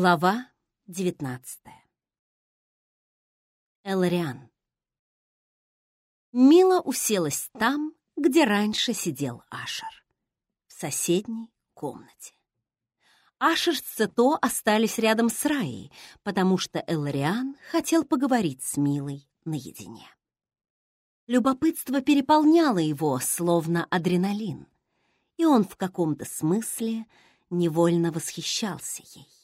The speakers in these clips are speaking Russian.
Глава девятнадцатая. Элариан. Мила уселась там, где раньше сидел Ашер, в соседней комнате. Ашер с Цето остались рядом с Раей, потому что Элариан хотел поговорить с Милой наедине. Любопытство переполняло его, словно адреналин, и он в каком-то смысле невольно восхищался ей.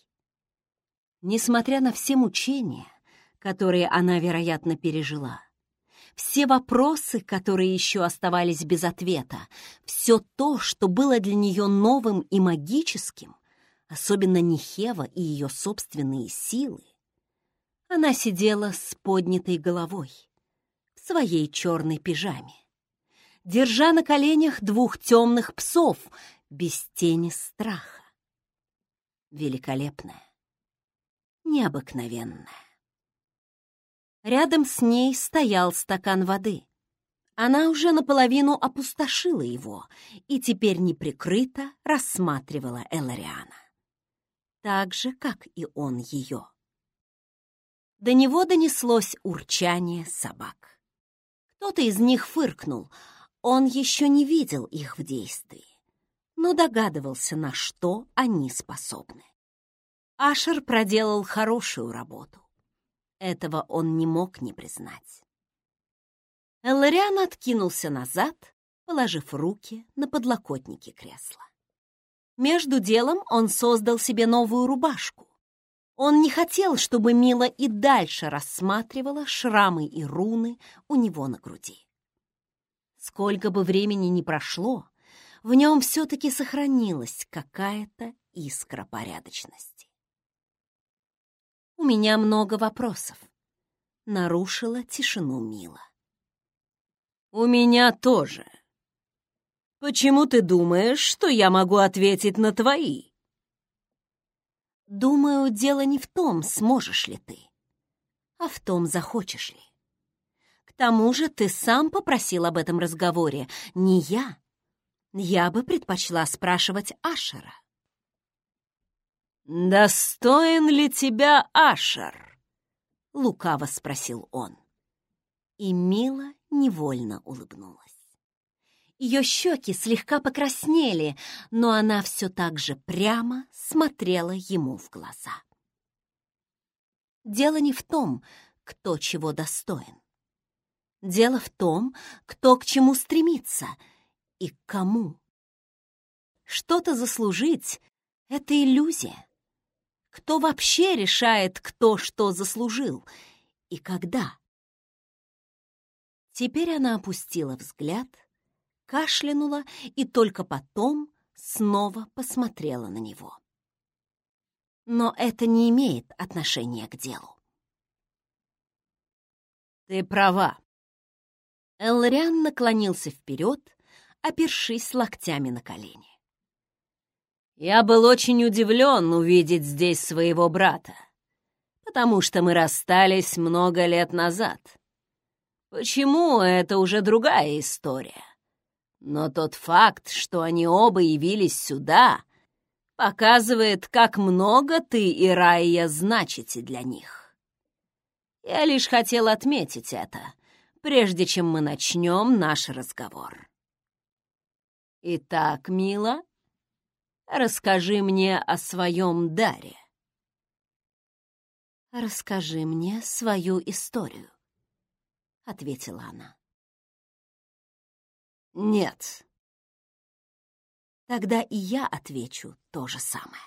Несмотря на все мучения, которые она, вероятно, пережила, все вопросы, которые еще оставались без ответа, все то, что было для нее новым и магическим, особенно Нихева и ее собственные силы, она сидела с поднятой головой в своей черной пижаме, держа на коленях двух темных псов без тени страха. Великолепная необыкновенная. Рядом с ней стоял стакан воды. Она уже наполовину опустошила его и теперь неприкрыто рассматривала Элариана. Так же, как и он ее. До него донеслось урчание собак. Кто-то из них фыркнул. Он еще не видел их в действии, но догадывался, на что они способны. Ашер проделал хорошую работу. Этого он не мог не признать. Эллариан откинулся назад, положив руки на подлокотники кресла. Между делом он создал себе новую рубашку. Он не хотел, чтобы Мила и дальше рассматривала шрамы и руны у него на груди. Сколько бы времени ни прошло, в нем все-таки сохранилась какая-то искра порядочности. «У меня много вопросов», — нарушила тишину Мила. «У меня тоже. Почему ты думаешь, что я могу ответить на твои?» «Думаю, дело не в том, сможешь ли ты, а в том, захочешь ли. К тому же ты сам попросил об этом разговоре, не я. Я бы предпочла спрашивать Ашера». «Достоин ли тебя Ашер?» — лукаво спросил он. И Мила невольно улыбнулась. Ее щеки слегка покраснели, но она все так же прямо смотрела ему в глаза. Дело не в том, кто чего достоин. Дело в том, кто к чему стремится и к кому. Что-то заслужить — это иллюзия. Кто вообще решает, кто что заслужил и когда? Теперь она опустила взгляд, кашлянула и только потом снова посмотрела на него. Но это не имеет отношения к делу. «Ты права». Элриан наклонился вперед, опершись локтями на колени. Я был очень удивлен увидеть здесь своего брата, потому что мы расстались много лет назад. Почему, это уже другая история. Но тот факт, что они оба явились сюда, показывает, как много ты и Райя значите для них. Я лишь хотел отметить это, прежде чем мы начнем наш разговор. Итак, Мила, Расскажи мне о своем даре. «Расскажи мне свою историю», — ответила она. «Нет». Тогда и я отвечу то же самое.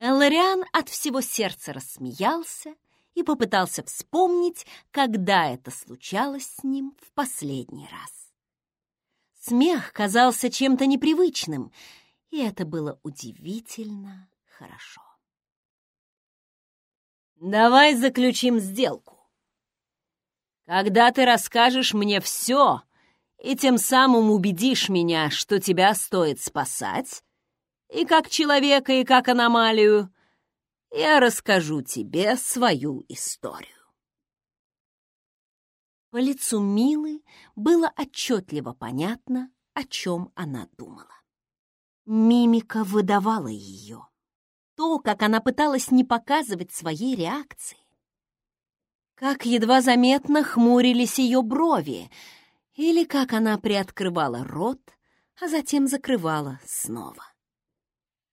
Эллариан от всего сердца рассмеялся и попытался вспомнить, когда это случалось с ним в последний раз. Смех казался чем-то непривычным, и это было удивительно хорошо. «Давай заключим сделку. Когда ты расскажешь мне все и тем самым убедишь меня, что тебя стоит спасать, и как человека, и как аномалию, я расскажу тебе свою историю». По лицу Милы было отчетливо понятно, о чем она думала. Мимика выдавала ее. то, как она пыталась не показывать своей реакции. Как едва заметно хмурились ее брови, или как она приоткрывала рот, а затем закрывала снова.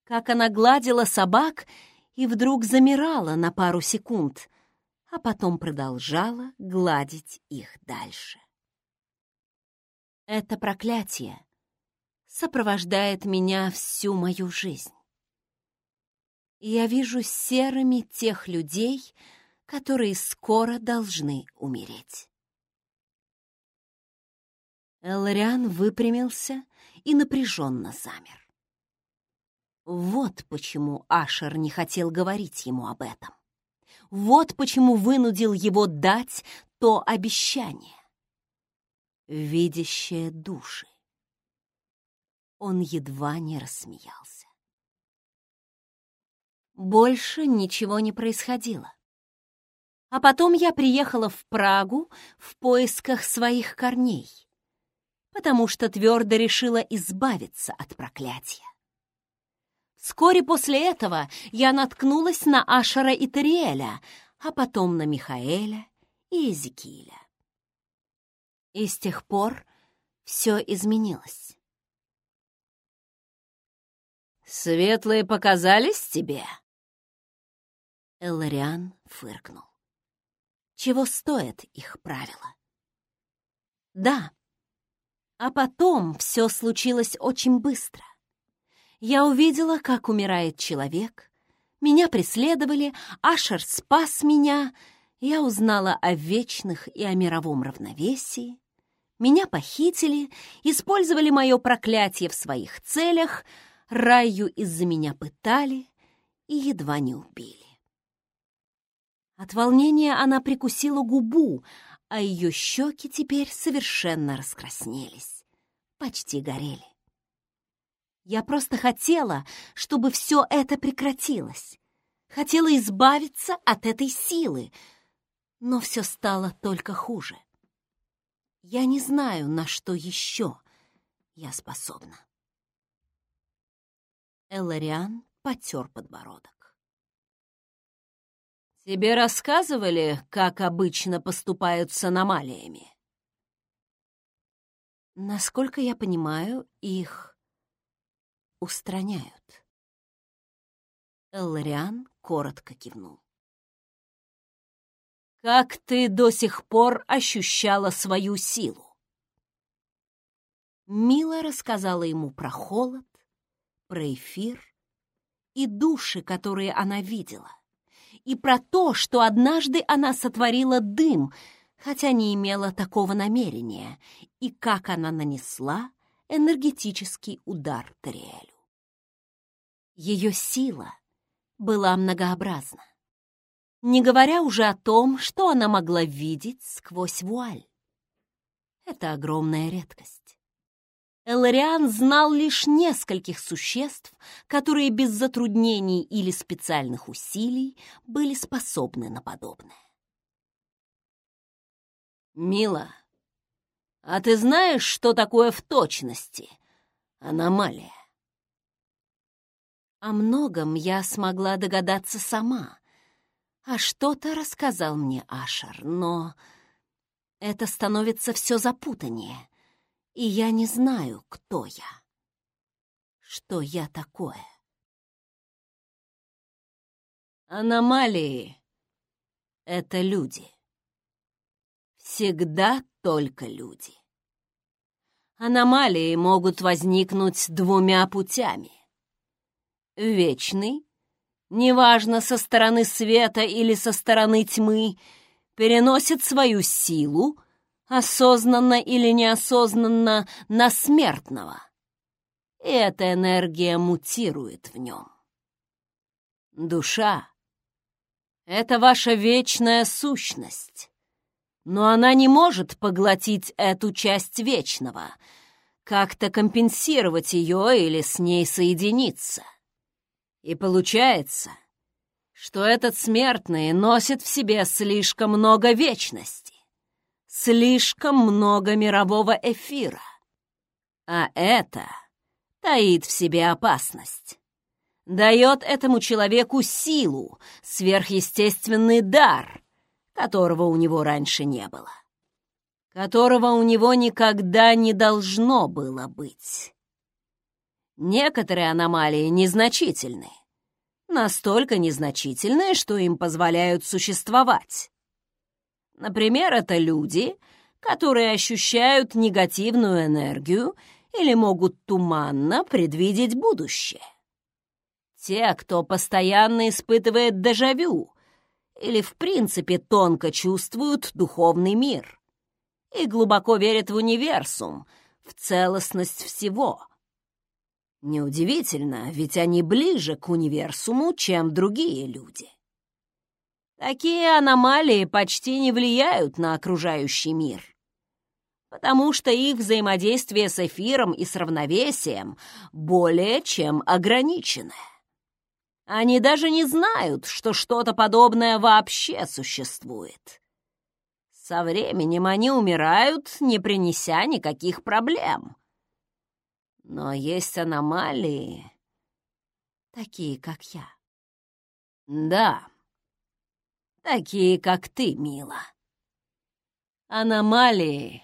Как она гладила собак и вдруг замирала на пару секунд, а потом продолжала гладить их дальше. Это проклятие сопровождает меня всю мою жизнь. Я вижу серыми тех людей, которые скоро должны умереть. Элариан выпрямился и напряженно замер. Вот почему Ашер не хотел говорить ему об этом. Вот почему вынудил его дать то обещание видящая души. Он едва не рассмеялся. Больше ничего не происходило. А потом я приехала в Прагу в поисках своих корней, потому что твердо решила избавиться от проклятия. Вскоре после этого я наткнулась на Ашера и Тариэля, а потом на Михаэля и Эзекииля. И с тех пор все изменилось. «Светлые показались тебе?» Элариан фыркнул. Чего стоят их правила? Да, а потом все случилось очень быстро. Я увидела, как умирает человек, меня преследовали, Ашер спас меня, я узнала о вечных и о мировом равновесии, меня похитили, использовали мое проклятие в своих целях, Раю из-за меня пытали и едва не убили. От волнения она прикусила губу, а ее щеки теперь совершенно раскраснелись, почти горели. Я просто хотела, чтобы все это прекратилось. Хотела избавиться от этой силы, но все стало только хуже. Я не знаю, на что еще я способна. Элариан потер подбородок. «Тебе рассказывали, как обычно поступают с аномалиями?» Насколько я понимаю, их устраняют. Эллариан коротко кивнул. Как ты до сих пор ощущала свою силу? Мила рассказала ему про холод, про эфир и души, которые она видела, и про то, что однажды она сотворила дым, хотя не имела такого намерения, и как она нанесла энергетический удар Тариэлю. Ее сила была многообразна не говоря уже о том, что она могла видеть сквозь вуаль. Это огромная редкость. Элариан знал лишь нескольких существ, которые без затруднений или специальных усилий были способны на подобное. «Мила, а ты знаешь, что такое в точности аномалия?» О многом я смогла догадаться сама, а что-то рассказал мне Ашер, но это становится все запутаннее, и я не знаю, кто я. Что я такое? Аномалии — это люди. Всегда только люди. Аномалии могут возникнуть двумя путями. Вечный неважно, со стороны света или со стороны тьмы, переносит свою силу, осознанно или неосознанно, на смертного. И эта энергия мутирует в нем. Душа — это ваша вечная сущность, но она не может поглотить эту часть вечного, как-то компенсировать ее или с ней соединиться. И получается, что этот смертный носит в себе слишком много вечности, слишком много мирового эфира. А это таит в себе опасность. дает этому человеку силу, сверхъестественный дар, которого у него раньше не было, которого у него никогда не должно было быть. Некоторые аномалии незначительны, настолько незначительные, что им позволяют существовать. Например, это люди, которые ощущают негативную энергию или могут туманно предвидеть будущее. Те, кто постоянно испытывает дежавю или в принципе тонко чувствуют духовный мир и глубоко верят в универсум, в целостность всего — Неудивительно, ведь они ближе к универсуму, чем другие люди. Такие аномалии почти не влияют на окружающий мир, потому что их взаимодействие с эфиром и с равновесием более чем ограниченное. Они даже не знают, что что-то подобное вообще существует. Со временем они умирают, не принеся никаких проблем. Но есть аномалии, такие, как я. Да, такие, как ты, Мила. Аномалии,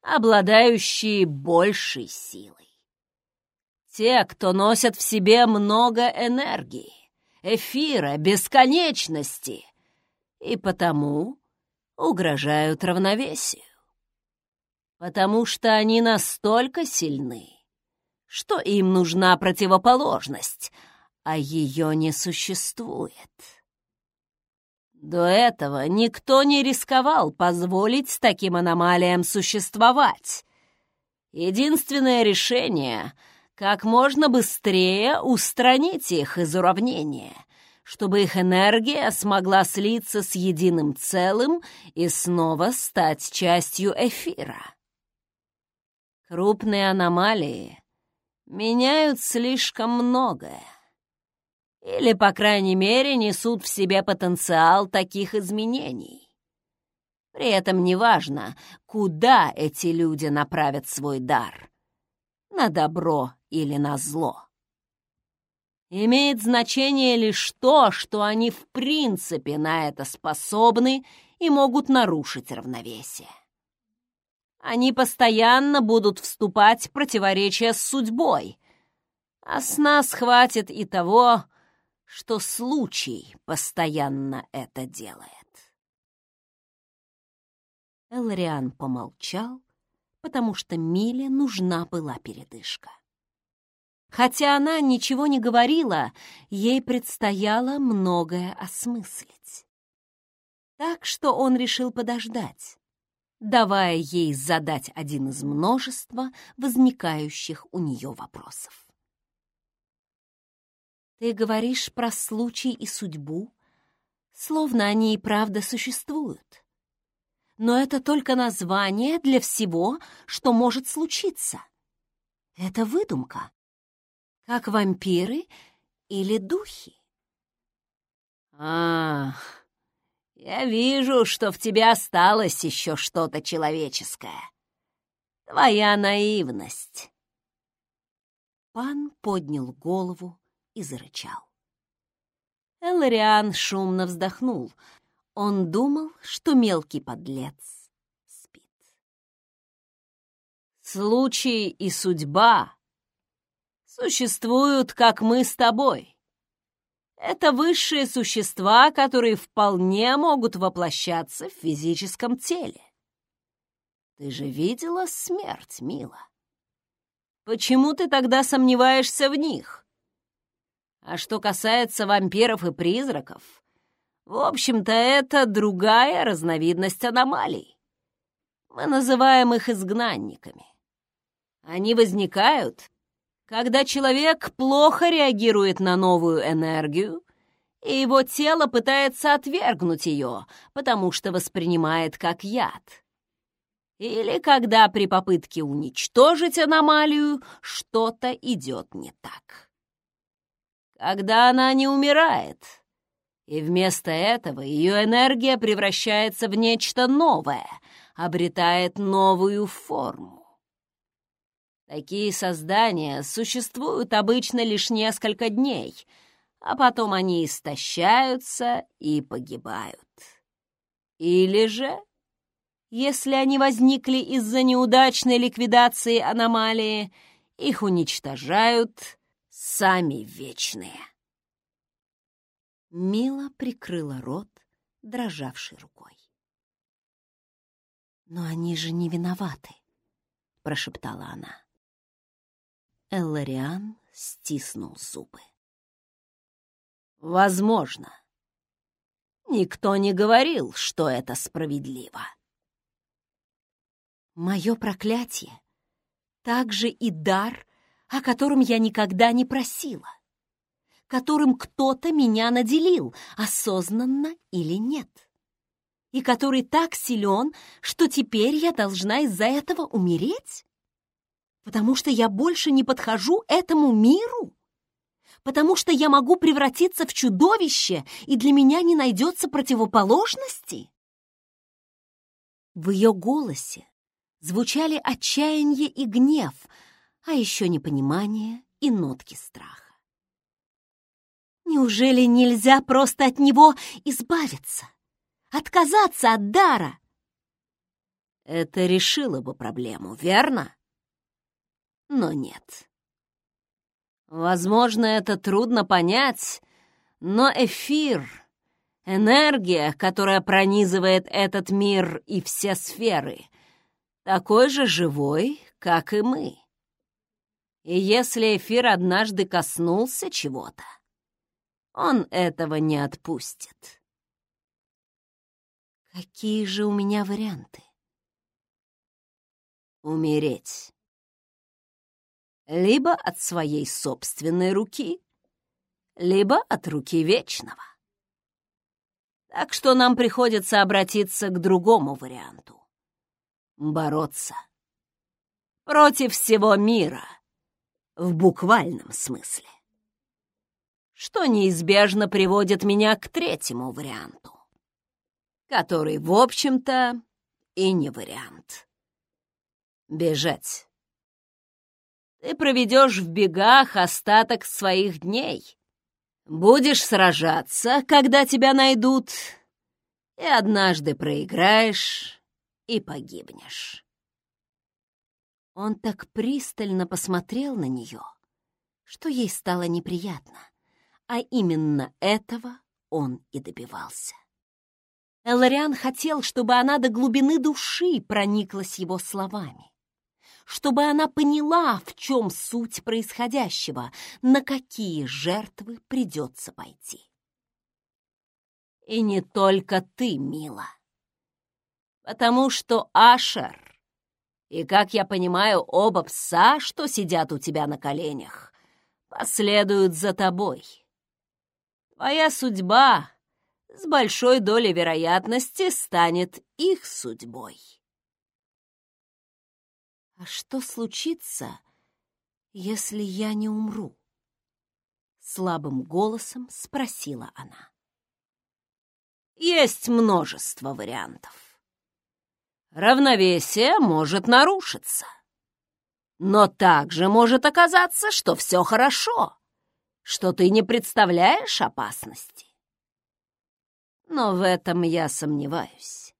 обладающие большей силой. Те, кто носят в себе много энергии, эфира, бесконечности, и потому угрожают равновесию. Потому что они настолько сильны, что им нужна противоположность, а ее не существует. До этого никто не рисковал позволить таким аномалиям существовать. Единственное решение — как можно быстрее устранить их из уравнения, чтобы их энергия смогла слиться с единым целым и снова стать частью эфира. Крупные аномалии меняют слишком многое. Или, по крайней мере, несут в себе потенциал таких изменений. При этом неважно, куда эти люди направят свой дар — на добро или на зло. Имеет значение лишь то, что они в принципе на это способны и могут нарушить равновесие. Они постоянно будут вступать в противоречие с судьбой. А с нас хватит и того, что случай постоянно это делает. Элариан помолчал, потому что Миле нужна была передышка. Хотя она ничего не говорила, ей предстояло многое осмыслить. Так что он решил подождать давая ей задать один из множества возникающих у нее вопросов. «Ты говоришь про случай и судьбу, словно они и правда существуют. Но это только название для всего, что может случиться. Это выдумка, как вампиры или духи». «Ах!» Я вижу, что в тебе осталось еще что-то человеческое. Твоя наивность. Пан поднял голову и зарычал. Элариан шумно вздохнул. Он думал, что мелкий подлец спит. Случай и судьба существуют, как мы с тобой. Это высшие существа, которые вполне могут воплощаться в физическом теле. Ты же видела смерть, Мила. Почему ты тогда сомневаешься в них? А что касается вампиров и призраков, в общем-то, это другая разновидность аномалий. Мы называем их изгнанниками. Они возникают, когда человек плохо реагирует на новую энергию, и его тело пытается отвергнуть ее, потому что воспринимает как яд. Или когда при попытке уничтожить аномалию что-то идет не так. Когда она не умирает, и вместо этого ее энергия превращается в нечто новое, обретает новую форму. Такие создания существуют обычно лишь несколько дней, а потом они истощаются и погибают. Или же, если они возникли из-за неудачной ликвидации аномалии, их уничтожают сами вечные. Мила прикрыла рот, дрожавшей рукой. «Но они же не виноваты», — прошептала она. Эллариан стиснул зубы. «Возможно. Никто не говорил, что это справедливо». «Мое проклятие также и дар, о котором я никогда не просила, которым кто-то меня наделил, осознанно или нет, и который так силен, что теперь я должна из-за этого умереть?» Потому что я больше не подхожу этому миру? Потому что я могу превратиться в чудовище, и для меня не найдется противоположности? В ее голосе звучали отчаяние и гнев, а еще непонимание и нотки страха. Неужели нельзя просто от него избавиться? Отказаться от дара? Это решило бы проблему, верно? Но нет. Возможно, это трудно понять, но эфир, энергия, которая пронизывает этот мир и все сферы, такой же живой, как и мы. И если эфир однажды коснулся чего-то, он этого не отпустит. Какие же у меня варианты? Умереть либо от своей собственной руки, либо от руки Вечного. Так что нам приходится обратиться к другому варианту — бороться против всего мира в буквальном смысле. Что неизбежно приводит меня к третьему варианту, который, в общем-то, и не вариант. Бежать ты проведешь в бегах остаток своих дней. Будешь сражаться, когда тебя найдут, и однажды проиграешь и погибнешь. Он так пристально посмотрел на нее, что ей стало неприятно, а именно этого он и добивался. Элариан хотел, чтобы она до глубины души прониклась его словами чтобы она поняла, в чем суть происходящего, на какие жертвы придется пойти. И не только ты, мила. Потому что Ашер и, как я понимаю, оба пса, что сидят у тебя на коленях, последуют за тобой. Твоя судьба с большой долей вероятности станет их судьбой. «А что случится, если я не умру?» Слабым голосом спросила она. «Есть множество вариантов. Равновесие может нарушиться. Но также может оказаться, что все хорошо, что ты не представляешь опасности. Но в этом я сомневаюсь.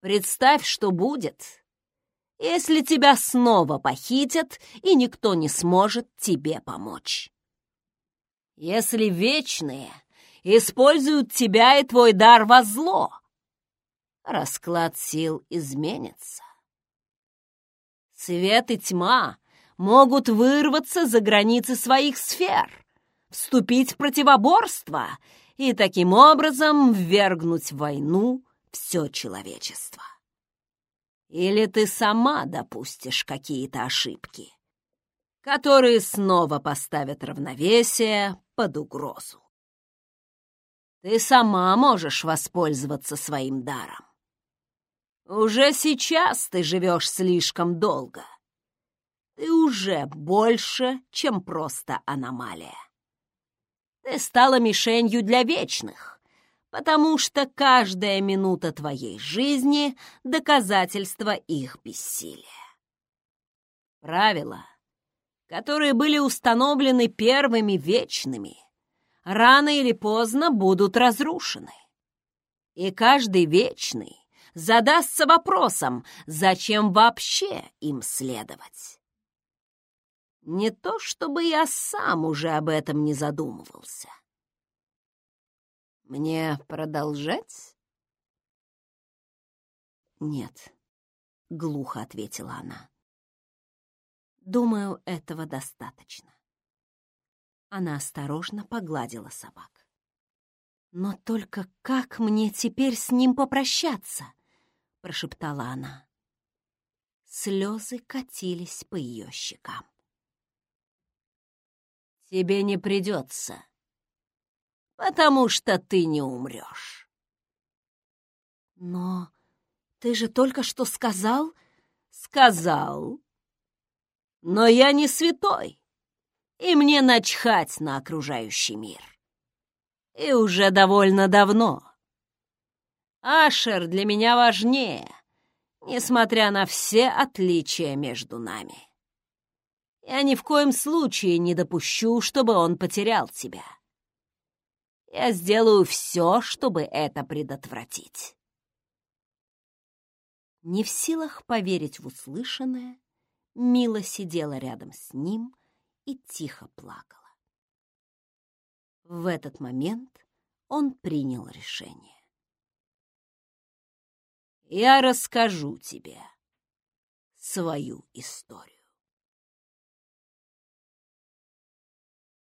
Представь, что будет, если тебя снова похитят, и никто не сможет тебе помочь. Если вечные используют тебя и твой дар во зло, расклад сил изменится. Свет и тьма могут вырваться за границы своих сфер, вступить в противоборство и таким образом ввергнуть в войну все человечество. Или ты сама допустишь какие-то ошибки, которые снова поставят равновесие под угрозу. Ты сама можешь воспользоваться своим даром. Уже сейчас ты живешь слишком долго. Ты уже больше, чем просто аномалия. Ты стала мишенью для вечных потому что каждая минута твоей жизни — доказательство их бессилия. Правила, которые были установлены первыми вечными, рано или поздно будут разрушены. И каждый вечный задастся вопросом, зачем вообще им следовать. Не то чтобы я сам уже об этом не задумывался. Мне продолжать? Нет, — глухо ответила она. Думаю, этого достаточно. Она осторожно погладила собак. «Но только как мне теперь с ним попрощаться?» — прошептала она. Слезы катились по ее щекам. «Тебе не придется, потому что ты не умрешь». «Но ты же только что сказал...» «Сказал. Но я не святой, и мне начхать на окружающий мир. И уже довольно давно. Ашер для меня важнее, несмотря на все отличия между нами. Я ни в коем случае не допущу, чтобы он потерял тебя. Я сделаю все, чтобы это предотвратить. Не в силах поверить в услышанное, Мила сидела рядом с ним и тихо плакала. В этот момент он принял решение. «Я расскажу тебе свою историю».